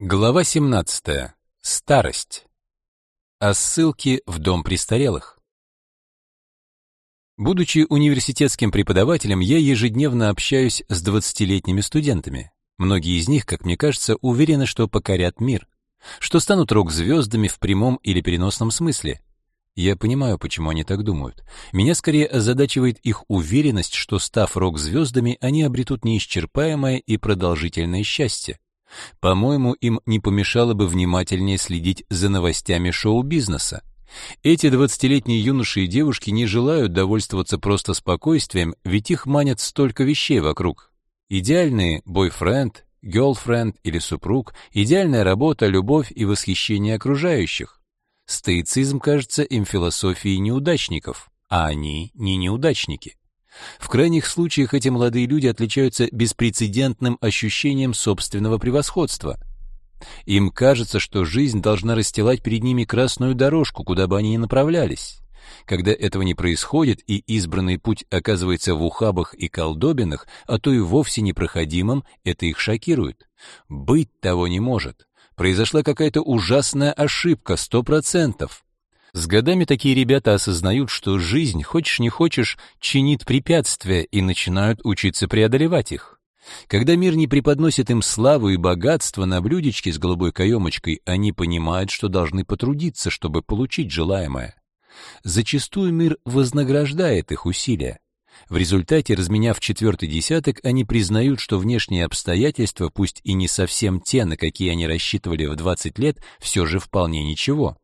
Глава 17. Старость. О ссылке в дом престарелых. Будучи университетским преподавателем, я ежедневно общаюсь с 20-летними студентами. Многие из них, как мне кажется, уверены, что покорят мир, что станут рок-звездами в прямом или переносном смысле. Я понимаю, почему они так думают. Меня скорее озадачивает их уверенность, что став рок-звездами, они обретут неисчерпаемое и продолжительное счастье. По-моему, им не помешало бы внимательнее следить за новостями шоу-бизнеса. Эти двадцатилетние юноши и девушки не желают довольствоваться просто спокойствием, ведь их манят столько вещей вокруг. Идеальный бойфренд, гёлфренд или супруг, идеальная работа, любовь и восхищение окружающих. Стоицизм кажется им философией неудачников, а они не неудачники. В крайних случаях эти молодые люди отличаются беспрецедентным ощущением собственного превосходства. Им кажется, что жизнь должна расстилать перед ними красную дорожку, куда бы они ни направлялись. Когда этого не происходит и избранный путь оказывается в ухабах и колдобинах, а то и вовсе непроходимым, это их шокирует. Быть того не может. Произошла какая-то ужасная ошибка, сто процентов. С годами такие ребята осознают, что жизнь, хочешь не хочешь, чинит препятствия и начинают учиться преодолевать их. Когда мир не преподносит им славу и богатство на блюдечке с голубой каемочкой, они понимают, что должны потрудиться, чтобы получить желаемое. Зачастую мир вознаграждает их усилия. В результате, разменяв четвертый десяток, они признают, что внешние обстоятельства, пусть и не совсем те, на какие они рассчитывали в 20 лет, все же вполне ничего.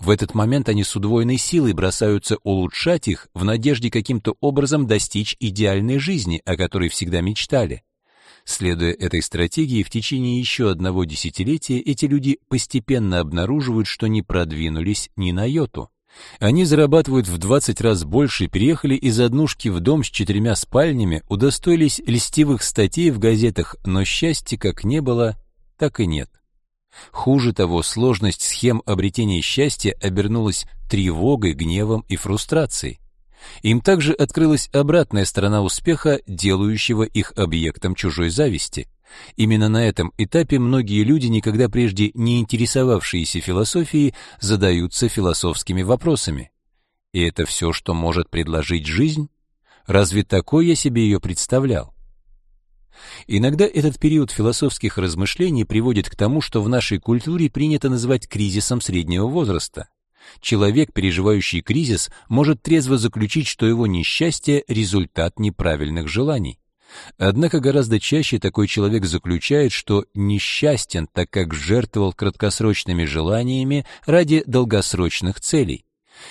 В этот момент они с удвоенной силой бросаются улучшать их в надежде каким-то образом достичь идеальной жизни, о которой всегда мечтали. Следуя этой стратегии, в течение еще одного десятилетия эти люди постепенно обнаруживают, что не продвинулись ни на йоту. Они зарабатывают в 20 раз больше, переехали из однушки в дом с четырьмя спальнями, удостоились льстивых статей в газетах, но счастья как не было, так и нет. Хуже того, сложность схем обретения счастья обернулась тревогой, гневом и фрустрацией. Им также открылась обратная сторона успеха, делающего их объектом чужой зависти. Именно на этом этапе многие люди, никогда прежде не интересовавшиеся философией, задаются философскими вопросами. И это все, что может предложить жизнь? Разве такой я себе ее представлял? Иногда этот период философских размышлений приводит к тому, что в нашей культуре принято называть кризисом среднего возраста. Человек, переживающий кризис, может трезво заключить, что его несчастье – результат неправильных желаний. Однако гораздо чаще такой человек заключает, что несчастен, так как жертвовал краткосрочными желаниями ради долгосрочных целей.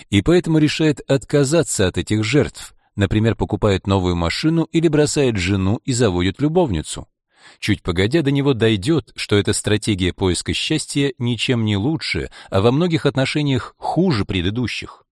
И поэтому решает отказаться от этих жертв, Например, покупает новую машину или бросает жену и заводит любовницу. Чуть погодя до него дойдет, что эта стратегия поиска счастья ничем не лучше, а во многих отношениях хуже предыдущих.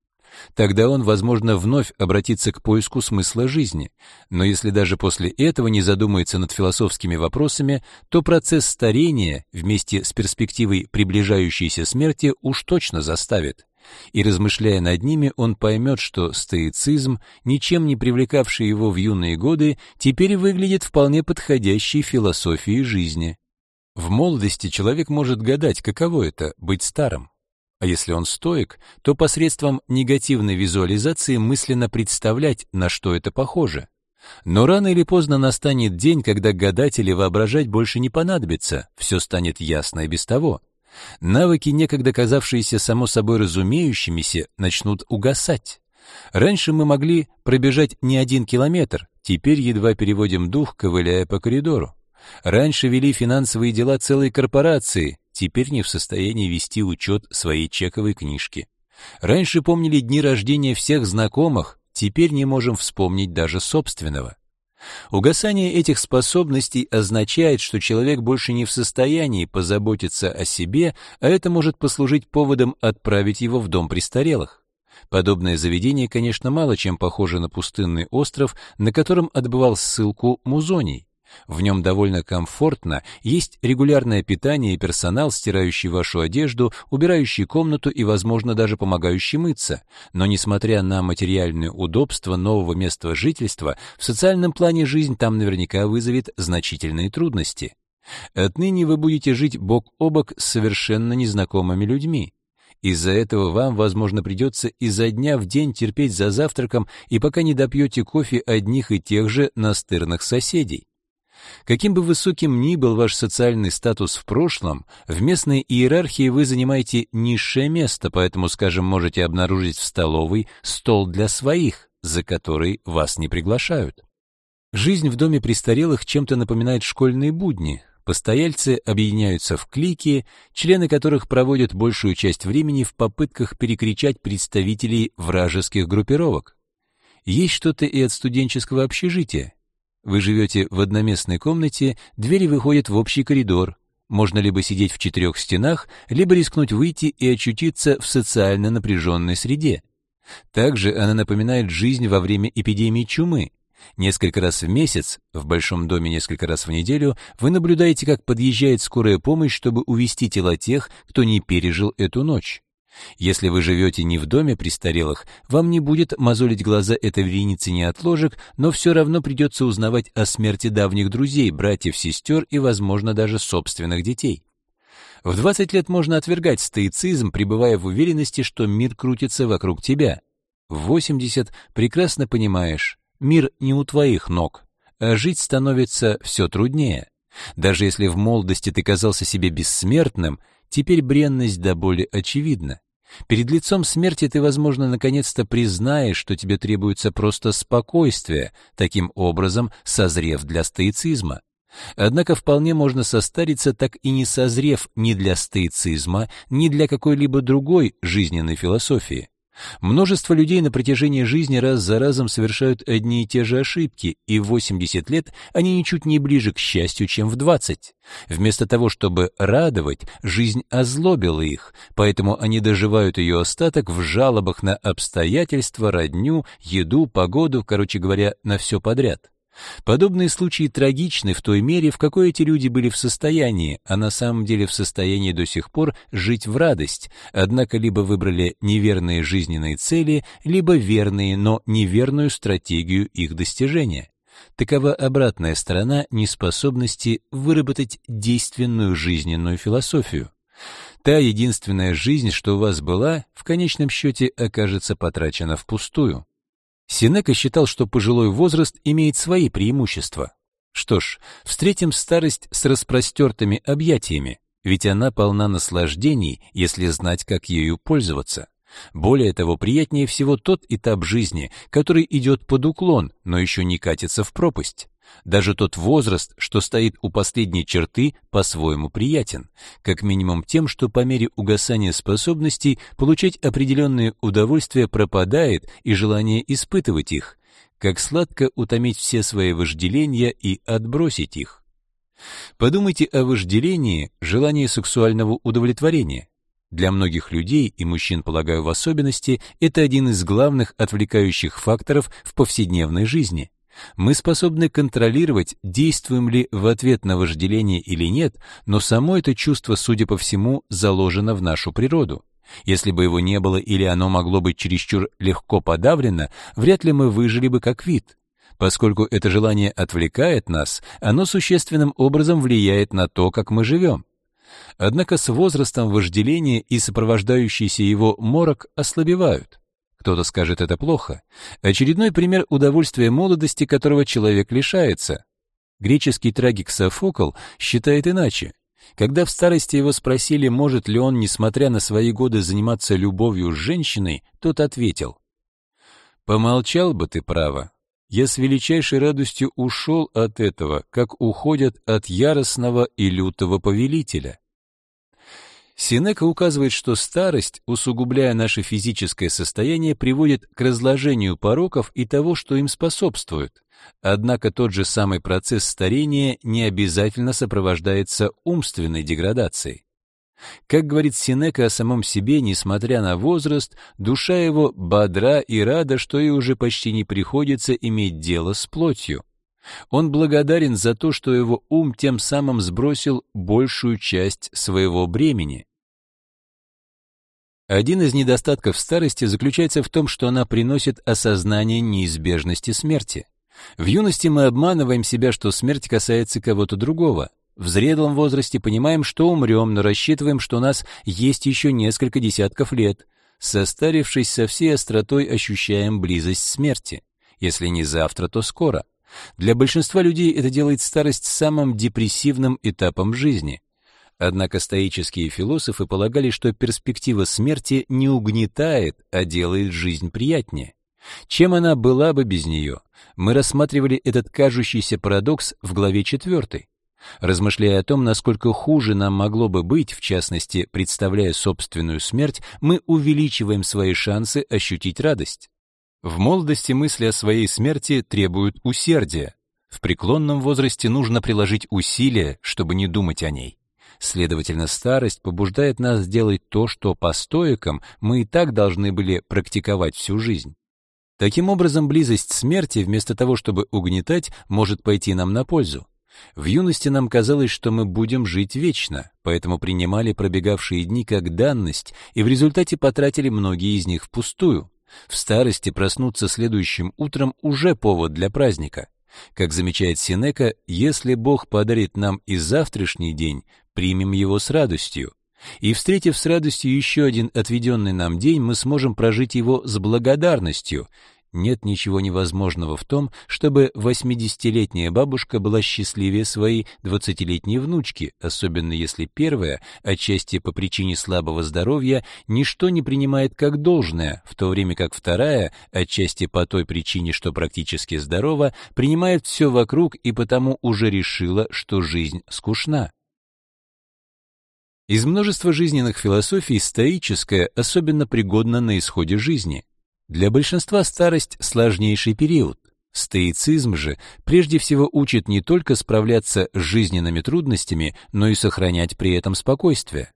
Тогда он, возможно, вновь обратится к поиску смысла жизни. Но если даже после этого не задумается над философскими вопросами, то процесс старения вместе с перспективой приближающейся смерти уж точно заставит и размышляя над ними, он поймет, что стоицизм, ничем не привлекавший его в юные годы, теперь выглядит вполне подходящей философией жизни. В молодости человек может гадать, каково это быть старым. А если он стоик, то посредством негативной визуализации мысленно представлять, на что это похоже. Но рано или поздно настанет день, когда гадать или воображать больше не понадобится, все станет ясно и без того. Навыки, некогда казавшиеся само собой разумеющимися, начнут угасать. Раньше мы могли пробежать не один километр, теперь едва переводим дух, ковыляя по коридору. Раньше вели финансовые дела целой корпорации, теперь не в состоянии вести учет своей чековой книжки. Раньше помнили дни рождения всех знакомых, теперь не можем вспомнить даже собственного. Угасание этих способностей означает, что человек больше не в состоянии позаботиться о себе, а это может послужить поводом отправить его в дом престарелых. Подобное заведение, конечно, мало чем похоже на пустынный остров, на котором отбывал ссылку Музоний. В нем довольно комфортно, есть регулярное питание и персонал, стирающий вашу одежду, убирающий комнату и, возможно, даже помогающий мыться. Но несмотря на материальные удобства нового места жительства, в социальном плане жизнь там наверняка вызовет значительные трудности. Отныне вы будете жить бок о бок с совершенно незнакомыми людьми. Из-за этого вам, возможно, придется изо дня в день терпеть за завтраком и пока не допьете кофе одних и тех же настырных соседей. Каким бы высоким ни был ваш социальный статус в прошлом, в местной иерархии вы занимаете низшее место, поэтому, скажем, можете обнаружить в столовой стол для своих, за который вас не приглашают. Жизнь в доме престарелых чем-то напоминает школьные будни. Постояльцы объединяются в клики, члены которых проводят большую часть времени в попытках перекричать представителей вражеских группировок. Есть что-то и от студенческого общежития. Вы живете в одноместной комнате, двери выходят в общий коридор. Можно либо сидеть в четырех стенах, либо рискнуть выйти и очутиться в социально напряженной среде. Также она напоминает жизнь во время эпидемии чумы. Несколько раз в месяц, в большом доме несколько раз в неделю, вы наблюдаете, как подъезжает скорая помощь, чтобы увести тела тех, кто не пережил эту ночь. Если вы живете не в доме престарелых, вам не будет мозолить глаза этой вереницы неотложек, но все равно придется узнавать о смерти давних друзей, братьев, сестер и, возможно, даже собственных детей. В 20 лет можно отвергать стоицизм, пребывая в уверенности, что мир крутится вокруг тебя. В 80 прекрасно понимаешь, мир не у твоих ног, а жить становится все труднее. Даже если в молодости ты казался себе бессмертным, теперь бренность до боли очевидна. Перед лицом смерти ты, возможно, наконец-то признаешь, что тебе требуется просто спокойствие, таким образом созрев для стоицизма. Однако вполне можно состариться, так и не созрев ни для стоицизма, ни для какой-либо другой жизненной философии. Множество людей на протяжении жизни раз за разом совершают одни и те же ошибки, и в 80 лет они ничуть не ближе к счастью, чем в 20. Вместо того, чтобы радовать, жизнь озлобила их, поэтому они доживают ее остаток в жалобах на обстоятельства, родню, еду, погоду, короче говоря, на все подряд. Подобные случаи трагичны в той мере, в какой эти люди были в состоянии, а на самом деле в состоянии до сих пор жить в радость, однако либо выбрали неверные жизненные цели, либо верные, но неверную стратегию их достижения. Такова обратная сторона неспособности выработать действенную жизненную философию. Та единственная жизнь, что у вас была, в конечном счете окажется потрачена впустую. Синека считал, что пожилой возраст имеет свои преимущества. Что ж, встретим старость с распростертыми объятиями, ведь она полна наслаждений, если знать, как ею пользоваться. Более того, приятнее всего тот этап жизни, который идет под уклон, но еще не катится в пропасть. Даже тот возраст, что стоит у последней черты, по-своему приятен, как минимум тем, что по мере угасания способностей получать определенные удовольствия пропадает и желание испытывать их, как сладко утомить все свои вожделения и отбросить их. Подумайте о вожделении, желании сексуального удовлетворения. Для многих людей, и мужчин, полагаю, в особенности, это один из главных отвлекающих факторов в повседневной жизни. Мы способны контролировать, действуем ли в ответ на вожделение или нет, но само это чувство, судя по всему, заложено в нашу природу. Если бы его не было или оно могло быть чересчур легко подавлено, вряд ли мы выжили бы как вид. Поскольку это желание отвлекает нас, оно существенным образом влияет на то, как мы живем. Однако с возрастом вожделение и сопровождающийся его морок ослабевают. Кто-то скажет, это плохо. Очередной пример удовольствия молодости, которого человек лишается. Греческий трагик Софокл считает иначе. Когда в старости его спросили, может ли он, несмотря на свои годы, заниматься любовью с женщиной, тот ответил, «Помолчал бы ты, право. Я с величайшей радостью ушел от этого, как уходят от яростного и лютого повелителя». Синека указывает, что старость, усугубляя наше физическое состояние, приводит к разложению пороков и того, что им способствует. Однако тот же самый процесс старения не обязательно сопровождается умственной деградацией. Как говорит Синека о самом себе, несмотря на возраст, душа его бодра и рада, что ей уже почти не приходится иметь дело с плотью. Он благодарен за то, что его ум тем самым сбросил большую часть своего бремени. Один из недостатков старости заключается в том, что она приносит осознание неизбежности смерти. В юности мы обманываем себя, что смерть касается кого-то другого. В зрелом возрасте понимаем, что умрем, но рассчитываем, что у нас есть еще несколько десятков лет. Состарившись со всей остротой, ощущаем близость смерти. Если не завтра, то скоро. Для большинства людей это делает старость самым депрессивным этапом жизни. Однако стоические философы полагали, что перспектива смерти не угнетает, а делает жизнь приятнее. Чем она была бы без нее? Мы рассматривали этот кажущийся парадокс в главе 4. Размышляя о том, насколько хуже нам могло бы быть, в частности, представляя собственную смерть, мы увеличиваем свои шансы ощутить радость. В молодости мысли о своей смерти требуют усердия. В преклонном возрасте нужно приложить усилия, чтобы не думать о ней. Следовательно, старость побуждает нас сделать то, что по стоикам мы и так должны были практиковать всю жизнь. Таким образом, близость смерти, вместо того, чтобы угнетать, может пойти нам на пользу. В юности нам казалось, что мы будем жить вечно, поэтому принимали пробегавшие дни как данность и в результате потратили многие из них впустую. В старости проснуться следующим утром уже повод для праздника. Как замечает Синека, если Бог подарит нам и завтрашний день, примем его с радостью. И, встретив с радостью еще один отведенный нам день, мы сможем прожить его с благодарностью. Нет ничего невозможного в том, чтобы 80-летняя бабушка была счастливее своей 20-летней внучки, особенно если первая, отчасти по причине слабого здоровья, ничто не принимает как должное, в то время как вторая, отчасти по той причине, что практически здорова, принимает все вокруг и потому уже решила, что жизнь скучна. Из множества жизненных философий стоическая особенно пригодна на исходе жизни. Для большинства старость — сложнейший период. Стоицизм же прежде всего учит не только справляться с жизненными трудностями, но и сохранять при этом спокойствие.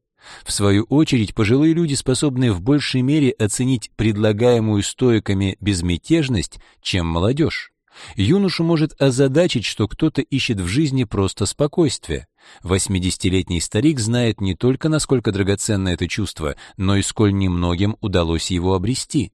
В свою очередь, пожилые люди способны в большей мере оценить предлагаемую стоиками безмятежность, чем молодежь. Юношу может озадачить, что кто-то ищет в жизни просто спокойствие. Восьмидесятилетний старик знает не только, насколько драгоценно это чувство, но и сколь немногим удалось его обрести.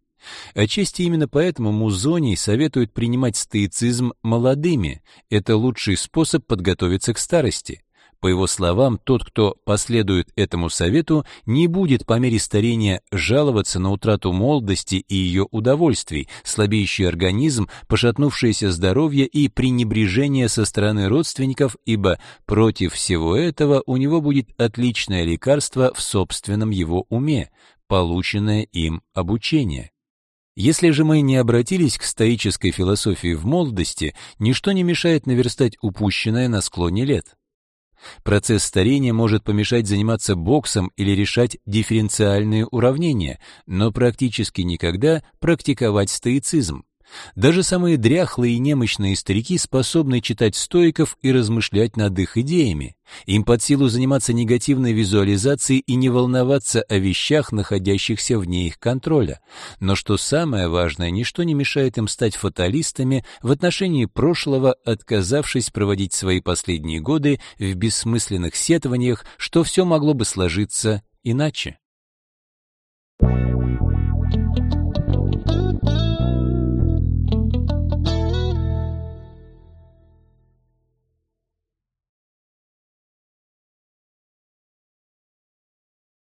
Отчасти именно поэтому Музоний советует принимать стоицизм молодыми. Это лучший способ подготовиться к старости. По его словам, тот, кто последует этому совету, не будет по мере старения жаловаться на утрату молодости и ее удовольствий, слабеющий организм, пошатнувшееся здоровье и пренебрежение со стороны родственников, ибо против всего этого у него будет отличное лекарство в собственном его уме, полученное им обучение. Если же мы не обратились к стоической философии в молодости, ничто не мешает наверстать упущенное на склоне лет. Процесс старения может помешать заниматься боксом или решать дифференциальные уравнения, но практически никогда практиковать стоицизм. Даже самые дряхлые и немощные старики способны читать стоиков и размышлять над их идеями. Им под силу заниматься негативной визуализацией и не волноваться о вещах, находящихся вне их контроля. Но что самое важное, ничто не мешает им стать фаталистами в отношении прошлого, отказавшись проводить свои последние годы в бессмысленных сетованиях, что все могло бы сложиться иначе. Thank you.